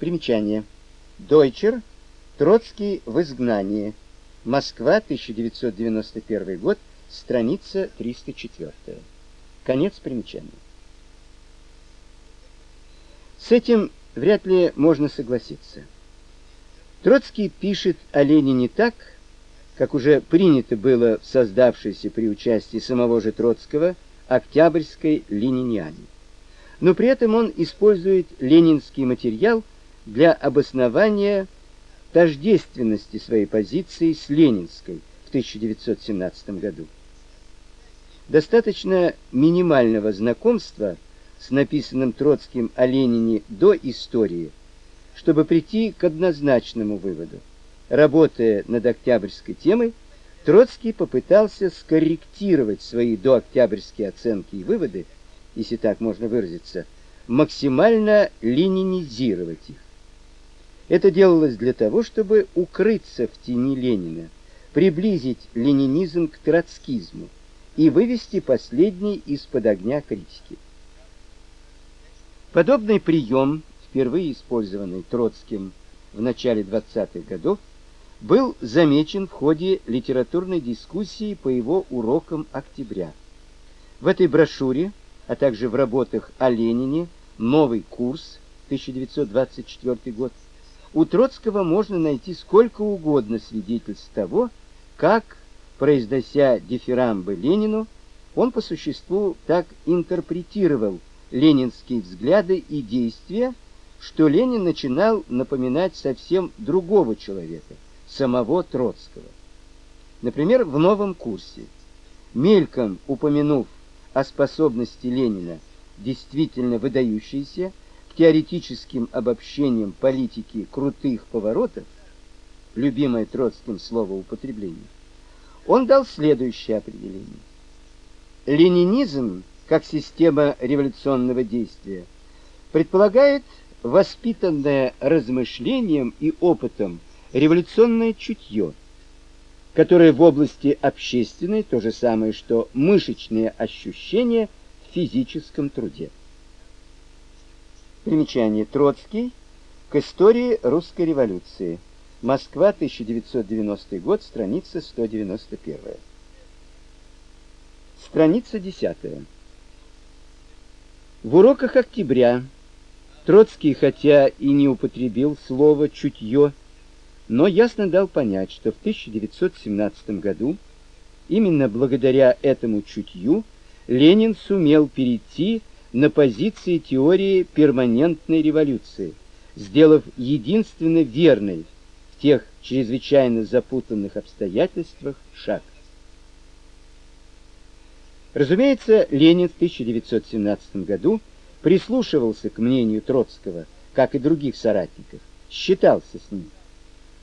Примечание. Дойчер. Троцкий в изгнании. Москва, 1991 год, страница 304. Конец примечания. С этим вряд ли можно согласиться. Троцкий пишет о Ленине так, как уже принято было в создавшейся при участии самого же Троцкого Октябрьской лениниане. Но при этом он использует ленинский материал для обоснования тождественности своей позиции с ленинской в 1917 году. Достаточно минимального знакомства с написанным Троцким о Ленине до истории, чтобы прийти к однозначному выводу. Работая над октябрьской темой, Троцкий попытался скорректировать свои дооктябрьские оценки и выводы, если так можно выразиться, максимально ленинизировать их. Это делалось для того, чтобы укрыться в тени Ленина, приблизить ленинизм к троцкизму и вывести последний из-под огня критики. Подобный прием, впервые использованный Троцким в начале 20-х годов, был замечен в ходе литературной дискуссии по его урокам октября. В этой брошюре, а также в работах о Ленине «Новый курс» 1924 год, у Троцкого можно найти сколько угодно свидетельств того, как, произнося дифирамбы Ленину, он по существу так интерпретировал ленинские взгляды и действия, что Ленин начинал напоминать совсем другого человека, самого Троцкого. Например, в новом курсе, мельком упомянув о способности Ленина, действительно выдающейся, теоретическим обобщением политики крутых поворотов, любимое Троцким словоупотребление, он дал следующее определение. Ленинизм, как система революционного действия, предполагает воспитанное размышлением и опытом революционное чутье, которое в области общественной то же самое, что мышечные ощущения в физическом труде. Примечание. Троцкий к истории русской революции. Москва, 1990 год, страница 191. Страница 10. В уроках октября Троцкий, хотя и не употребил слово чутье, но ясно дал понять, что в 1917 году именно благодаря этому чутью Ленин сумел перейти на позиции теории перманентной революции, сделав единственно верной в тех чрезвычайно запутанных обстоятельствах шаг. Разумеется, Ленин в 1917 году прислушивался к мнению Троцкого, как и других соратников, считался с ним.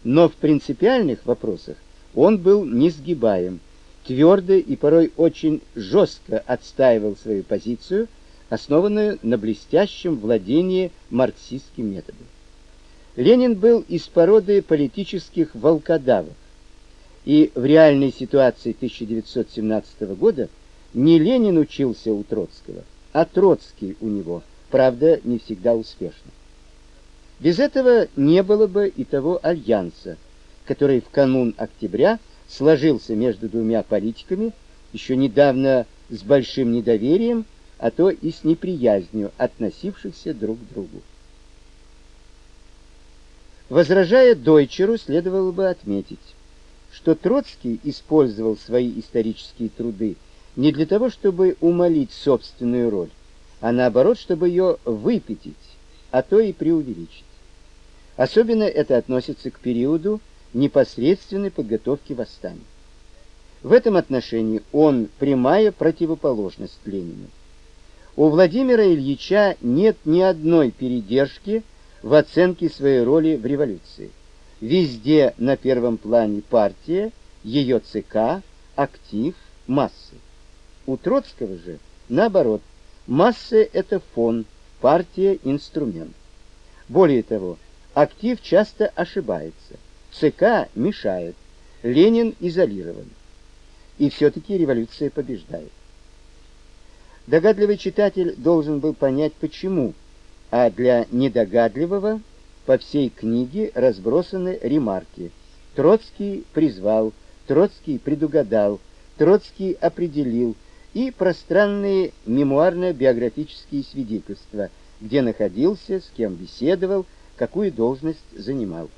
Но в принципиальных вопросах он был несгибаем, твердо и порой очень жестко отстаивал свою позицию основанную на блестящем владении марксистским методом. Ленин был из породы политических волкодавов, и в реальной ситуации 1917 года не Ленин учился у Троцкого, а Троцкий у него, правда, не всегда успешно. Без этого не было бы и того альянса, который в канун октября сложился между двумя политиками, еще недавно с большим недоверием а то и с неприязнью относившихся друг к другу. Возражая Дойчеру, следовало бы отметить, что Троцкий использовал свои исторические труды не для того, чтобы умолить собственную роль, а наоборот, чтобы ее выпятить, а то и преувеличить. Особенно это относится к периоду непосредственной подготовки восстания. В этом отношении он прямая противоположность Ленину. У Владимира Ильича нет ни одной передержки в оценке своей роли в революции. Везде на первом плане партия, ее ЦК, актив, массы. У Троцкого же наоборот, массы это фон, партия инструмент. Более того, актив часто ошибается, ЦК мешает, Ленин изолирован. И все таки революция побеждает. Догадливый читатель должен был понять почему, а для недогадливого по всей книге разбросаны ремарки. Троцкий призвал, Троцкий предугадал, Троцкий определил и пространные мемуарно-биографические свидетельства, где находился, с кем беседовал, какую должность занимал.